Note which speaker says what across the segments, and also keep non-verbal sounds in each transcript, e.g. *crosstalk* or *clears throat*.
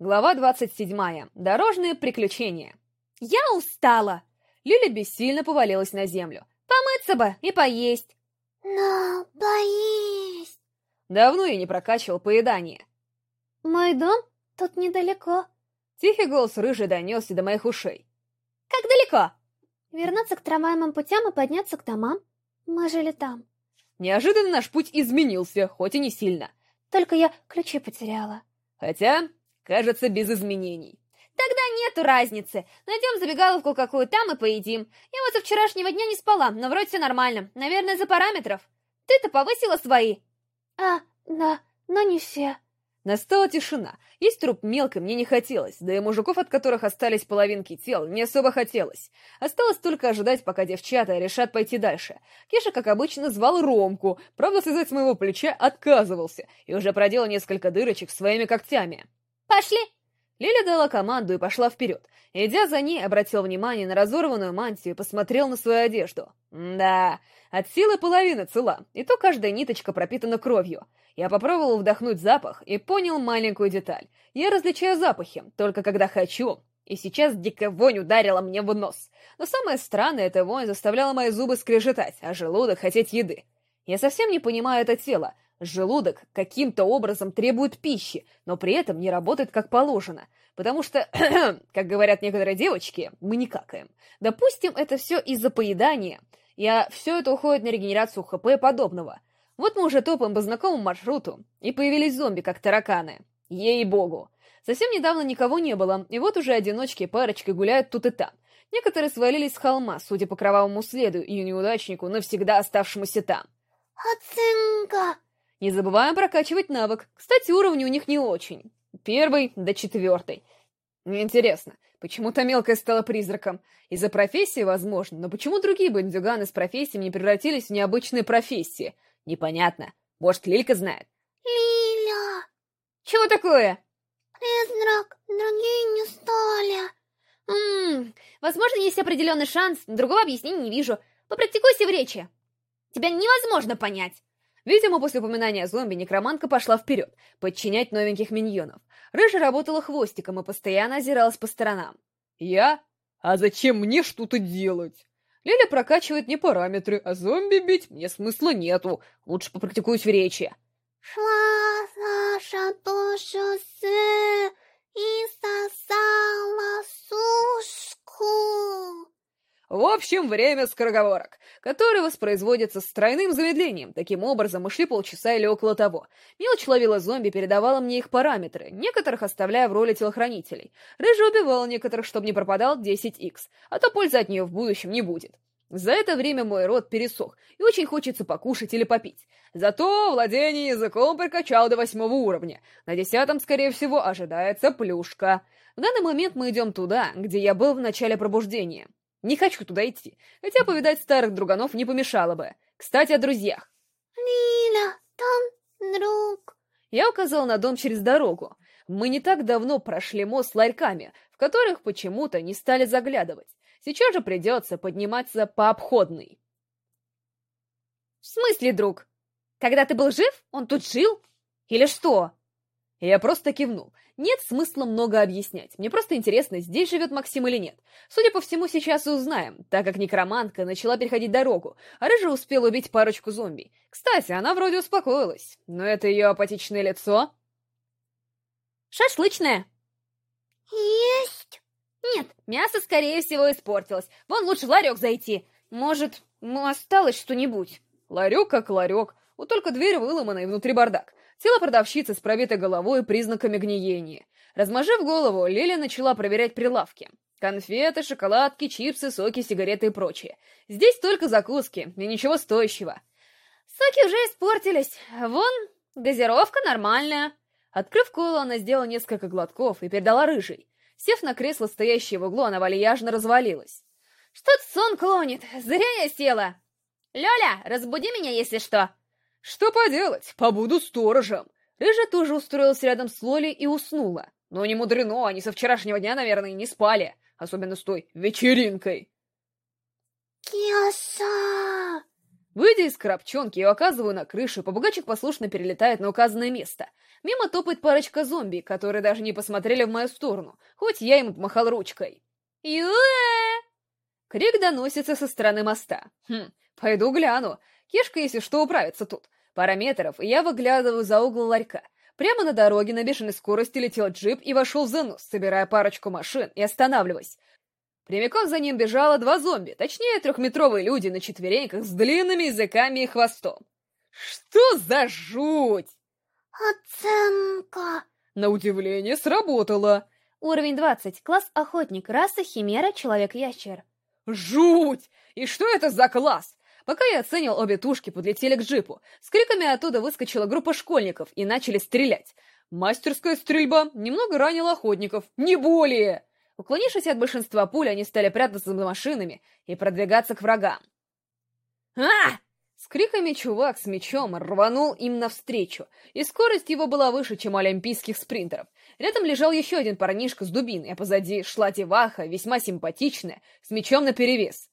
Speaker 1: Глава 27. Дорожные приключения.
Speaker 2: «Я устала!»
Speaker 1: Лиля бессильно повалилась на землю.
Speaker 2: «Помыться бы и поесть!»
Speaker 3: «Но поесть...»
Speaker 1: Давно я не прокачивал поедание.
Speaker 3: «Мой дом тут недалеко».
Speaker 1: Тихий голос рыжий донесся до моих ушей.
Speaker 2: «Как далеко?»
Speaker 3: «Вернуться к трамвайным путям и подняться к домам. Мы жили там».
Speaker 1: Неожиданно наш путь изменился, хоть и не сильно.
Speaker 3: Только я ключи потеряла.
Speaker 1: Хотя, кажется, без изменений.
Speaker 2: Тогда нету разницы. Найдем забегаловку какую там и поедим. Я вот со вчерашнего дня не спала, но вроде все нормально. Наверное, из-за параметров. Ты-то повысила свои.
Speaker 3: А, да, но не все.
Speaker 1: Настала тишина. Есть труп мелко мне не хотелось, да и мужиков, от которых остались половинки тел, не особо хотелось. Осталось только ожидать, пока девчата решат пойти дальше. Кеша, как обычно, звал Ромку, правда, слезать с моего плеча отказывался, и уже проделал несколько дырочек своими когтями.
Speaker 2: «Пошли!»
Speaker 1: Лиля дала команду и пошла вперед. Идя за ней, обратил внимание на разорванную мантию и посмотрел на свою одежду. да, от силы половина цела, и то каждая ниточка пропитана кровью. Я попробовал вдохнуть запах и понял маленькую деталь. Я различаю запахи, только когда хочу. И сейчас дикая вонь ударила мне в нос. Но самое странное, эта вонь заставляла мои зубы скрежетать, а желудок хотеть еды. Я совсем не понимаю это тело. Желудок каким-то образом требует пищи, но при этом не работает как положено. Потому что, *clears throat* как говорят некоторые девочки, мы не какаем. Допустим, это все из-за поедания. Я все это уходит на регенерацию ХП и подобного. Вот мы уже топаем по знакомому маршруту, и появились зомби, как тараканы. Ей-богу. Совсем недавно никого не было, и вот уже одиночки и парочки гуляют тут и там. Некоторые свалились с холма, судя по кровавому следу и неудачнику, навсегда оставшемуся там.
Speaker 3: Оценка!
Speaker 1: Не забываем прокачивать навык. Кстати, уровни у них не очень. Первый до четвертый. Интересно, почему-то мелкая стала призраком. Из-за профессии, возможно, но почему другие бандюганы с профессиями не превратились в необычные профессии? Непонятно. Может, Лилька знает?
Speaker 3: Лиля!
Speaker 2: Чего такое?
Speaker 3: Призрак, другие не стали.
Speaker 2: Ммм, возможно, есть определенный шанс, другого объяснения не вижу. Попрактикуйся в речи. Тебя невозможно понять.
Speaker 1: Видимо, после упоминания о зомби некроманка пошла вперед, подчинять новеньких миньонов. Рыжа работала хвостиком и постоянно озиралась по сторонам. «Я? А зачем мне что-то делать?» Лиля прокачивает не параметры, а зомби бить мне смысла нету. Лучше попрактикуюсь в речи.
Speaker 3: Шла Саша по шоссе и сосала сушку.
Speaker 1: В общем, время скороговорок, которые воспроизводятся с тройным замедлением. Таким образом, мы шли полчаса или около того. Мелочь ловила зомби, передавала мне их параметры, некоторых оставляя в роли телохранителей. Рыжий убивал некоторых, чтобы не пропадал 10х, а то пользы от нее в будущем не будет. За это время мой рот пересох, и очень хочется покушать или попить. Зато владение языком прокачал до восьмого уровня. На десятом, скорее всего, ожидается плюшка. В данный момент мы идем туда, где я был в начале пробуждения. Не хочу туда идти, хотя повидать старых друганов не помешало бы. Кстати, о друзьях.
Speaker 3: Лиля, там друг.
Speaker 1: Я указал на дом через дорогу. Мы не так давно прошли мост с ларьками, в которых почему-то не стали заглядывать. Сейчас же придется подниматься по обходной.
Speaker 2: В смысле, друг? Когда ты был жив, он тут жил? Или что?
Speaker 1: Я просто кивнул. Нет смысла много объяснять. Мне просто интересно, здесь живет Максим или нет. Судя по всему, сейчас и узнаем, так как некромантка начала переходить дорогу, а Рыжа успела убить парочку зомби. Кстати, она вроде успокоилась, но это ее апатичное лицо...
Speaker 2: Шашлычное.
Speaker 3: Есть.
Speaker 2: Нет, мясо, скорее всего, испортилось. Вон лучше в ларек зайти. Может, ну, осталось что-нибудь.
Speaker 1: Ларек как ларек, вот только дверь выломана и внутри бардак. Тело продавщицы с пробитой головой и признаками гниения. Размажив голову, Лиля начала проверять прилавки. Конфеты, шоколадки, чипсы, соки, сигареты и прочее. Здесь только закуски, и ничего стоящего.
Speaker 2: Соки уже испортились. Вон, газировка нормальная.
Speaker 1: Открыв колу, она сделала несколько глотков и передала рыжий. Сев на кресло, стоящее в углу, она вальяжно развалилась.
Speaker 2: «Что-то сон клонит. Зря я села. Лёля, разбуди меня, если что».
Speaker 1: «Что поделать? Побуду сторожем!» Рыжа тоже устроилась рядом с Лолей и уснула. Но не мудрено, они со вчерашнего дня, наверное, не спали. Особенно с той вечеринкой.
Speaker 3: Кеша!
Speaker 1: Выйдя из коробчонки, я оказываю на крышу, попугайчик послушно перелетает на указанное место. Мимо топает парочка зомби, которые даже не посмотрели в мою сторону, хоть я им помахал ручкой.
Speaker 2: Юэ!
Speaker 1: Крик доносится со стороны моста. Хм, пойду гляну. Кешка, если что, управится тут. Пара метров, и я выглядываю за угол ларька. Прямо на дороге на бешеной скорости летел джип и вошел в занос, собирая парочку машин и останавливаясь. Прямиком за ним бежало два зомби, точнее, трехметровые люди на четвереньках с длинными языками и хвостом. Что за жуть!
Speaker 3: Оценка.
Speaker 1: На удивление, сработало.
Speaker 2: Уровень 20. Класс охотник. Раса химера, человек-ящер.
Speaker 1: Жуть! И что это за класс? Пока я оценивал, обе тушки подлетели к джипу. С криками оттуда выскочила группа школьников и начали стрелять. Мастерская стрельба немного ранила охотников, не более. Уклонившись от большинства пуль, они стали прятаться за машинами и продвигаться к врагам. а С криками чувак с мечом рванул им навстречу, и скорость его была выше, чем у олимпийских спринтеров. Рядом лежал еще один парнишка с дубиной, а позади шла деваха, весьма симпатичная, с мечом наперевес.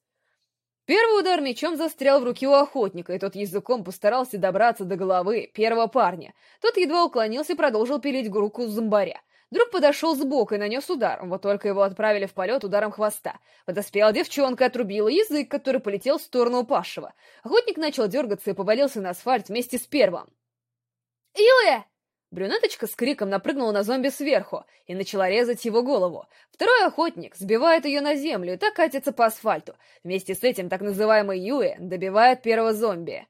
Speaker 1: Первый удар мечом застрял в руке у охотника, и тот языком постарался добраться до головы первого парня. Тот едва уклонился и продолжил пилить руку зомбаря. Друг подошел сбоку и нанес удар, вот только его отправили в полет ударом хвоста. Подоспела девчонка, отрубила язык, который полетел в сторону упавшего. Охотник начал дергаться и повалился на асфальт вместе с первым.
Speaker 2: Юэ!
Speaker 1: Брюнеточка с криком напрыгнула на зомби сверху и начала резать его голову. Второй охотник сбивает ее на землю и так катится по асфальту. Вместе с этим так называемый Юэ добивает первого зомби.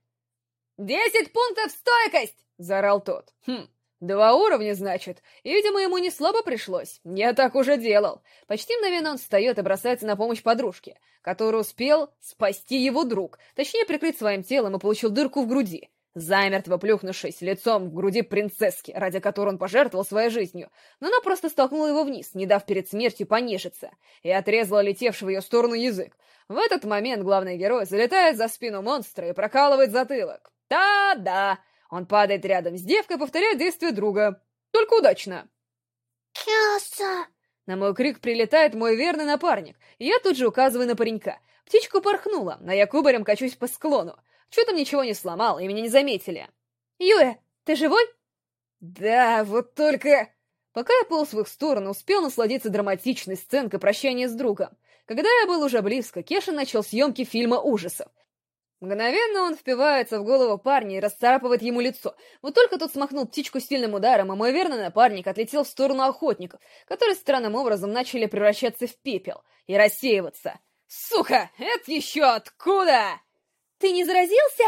Speaker 1: «Десять пунктов стойкость!» — заорал тот. «Хм, два уровня, значит. И, видимо, ему не слабо пришлось. Я так уже делал». Почти мгновенно он встает и бросается на помощь подружке, который успел спасти его друг, точнее прикрыть своим телом и получил дырку в груди замертво плюхнувшись лицом в груди принцесски, ради которой он пожертвовал своей жизнью, но она просто столкнула его вниз, не дав перед смертью понежиться, и отрезала летевший в ее сторону язык. В этот момент главный герой залетает за спину монстра и прокалывает затылок. Да-да! Он падает рядом с девкой, повторяет действия друга. Только удачно.
Speaker 3: Кяса!
Speaker 1: На мой крик прилетает мой верный напарник, и я тут же указываю на паренька. Птичка порхнула, а я кубарем качусь по склону. Чудом ничего не сломал, и меня не заметили.
Speaker 2: Юэ, ты живой?
Speaker 1: Да, вот только... Пока я полз в их сторону, успел насладиться драматичной сценкой прощания с другом. Когда я был уже близко, Кеша начал съемки фильма ужасов. Мгновенно он впивается в голову парня и расцарапывает ему лицо. Вот только тот смахнул птичку сильным ударом, а мой верный напарник отлетел в сторону охотников, которые странным образом начали превращаться в пепел и рассеиваться. «Сука! Это еще откуда?»
Speaker 2: Ты не заразился?»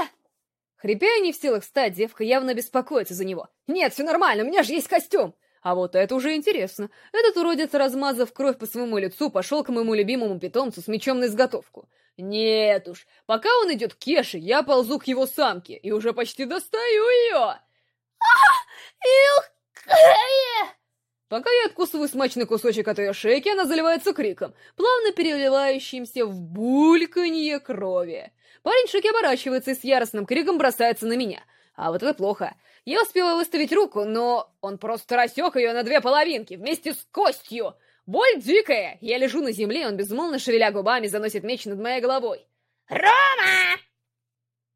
Speaker 1: Хрипя не в силах встать, девка явно беспокоится за него. «Нет, все нормально, у меня же есть костюм!» А вот это уже интересно. Этот уродец, размазав кровь по своему лицу, пошел к моему любимому питомцу с мечом на изготовку. Нет уж, пока он идет к Кеше, я ползу к его самке и уже почти достаю ее.
Speaker 2: Илх!
Speaker 1: Пока я откусываю смачный кусочек от ее шейки, она заливается криком, плавно переливающимся в бульканье крови. Парень в шоке оборачивается и с яростным криком бросается на меня. А вот это плохо. Я успела выставить руку, но он просто рассек ее на две половинки вместе с костью. Боль дикая. Я лежу на земле, он безмолвно шевеля губами заносит меч над моей головой.
Speaker 2: «Рома!»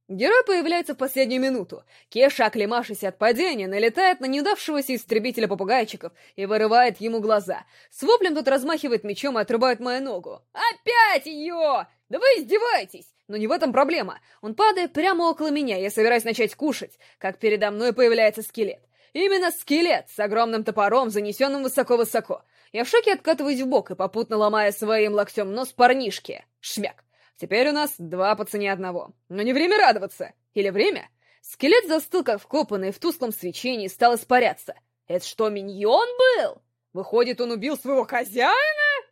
Speaker 1: Герой появляется в последнюю минуту. Кеша, оклемавшись от падения, налетает на неудавшегося истребителя попугайчиков и вырывает ему глаза. С воплем тут размахивает мечом и отрубает мою ногу. «Опять ее! Да вы издеваетесь! Но не в этом проблема. Он падает прямо около меня, я собираюсь начать кушать, как передо мной появляется скелет. Именно скелет с огромным топором, занесенным высоко-высоко. Я в шоке откатываюсь в бок и попутно ломая своим локтем нос парнишки. Шмяк. Теперь у нас два по цене одного. Но не время радоваться. Или время? Скелет застыл, как вкопанный, в тусклом свечении стал испаряться. Это что, миньон был? Выходит, он убил своего хозяина?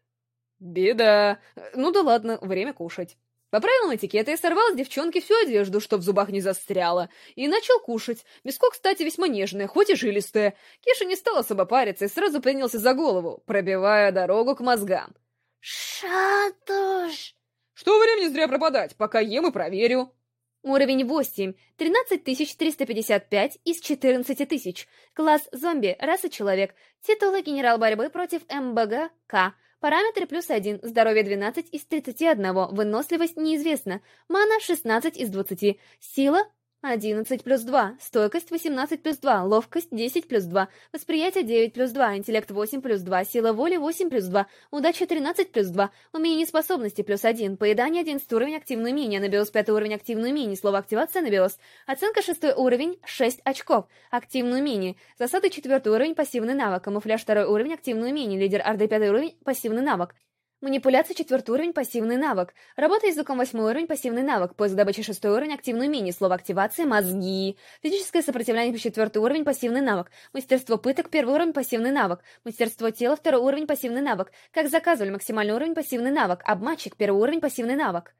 Speaker 1: Беда. Ну да ладно, время кушать. По правилам этикета я сорвал с девчонки всю одежду, чтоб в зубах не застряло, и начал кушать. Мяско, кстати, весьма нежное, хоть и жилистое. Кеша не стал особо париться и сразу принялся за голову, пробивая дорогу к мозгам.
Speaker 3: Шатуш!
Speaker 1: Что времени зря пропадать, пока ем и проверю.
Speaker 2: Уровень 8. 13355 из 14000. Класс зомби, раса человек. Титулы генерал борьбы против МБГ К. Параметры плюс 1, здоровье 12 из 31, выносливость неизвестна, мана 16 из 20, сила 11 плюс 2, стойкость 18 плюс 2, ловкость 10 плюс 2, восприятие 9 плюс 2, интеллект 8 плюс 2, сила воли 8 плюс 2, удача 13 плюс 2, умение способности плюс 1, поедание 11 уровень активный умение, анабиоз 5 уровень активный умение, слово активация анабиоз, оценка 6 уровень 6 очков, активный умение, засады 4 уровень пассивный навык, камуфляж 2 уровень активный умение, лидер РД 5 уровень пассивный навык, Манипуляция четвертый уровень, пассивный навык. Работа языком восьмой уровень, пассивный навык. Поиск добычи шестой уровень, активный мини. Слово активация, мозги. Физическое сопротивление четвертый уровень, пассивный навык. Мастерство пыток, первый уровень, пассивный навык. Мастерство тела, второй уровень, пассивный навык. Как заказывали, максимальный уровень, пассивный навык. Обманщик, первый уровень, пассивный навык.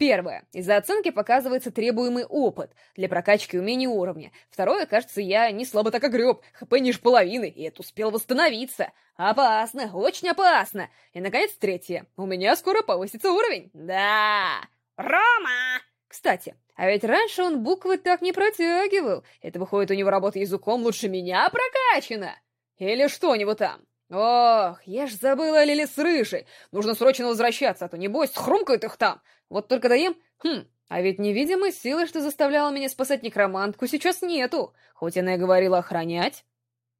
Speaker 1: Первое. Из-за оценки показывается требуемый опыт для прокачки умений уровня. Второе, кажется, я не слабо так огреб, хп ниже половины, и это успел восстановиться. Опасно, очень опасно. И, наконец, третье. У меня скоро повысится уровень. Да. Рома! Кстати, а ведь раньше он буквы так не протягивал. Это выходит, у него работа языком лучше меня прокачана. Или что у него там? Ох, я ж забыла о Лиле с Рыжей. Нужно срочно возвращаться, а то, небось, схрумкают их там. Вот только доем... Хм, а ведь невидимой силы, что заставляла меня спасать некромантку, сейчас нету. Хоть она и говорила охранять.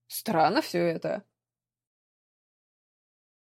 Speaker 1: Странно все это.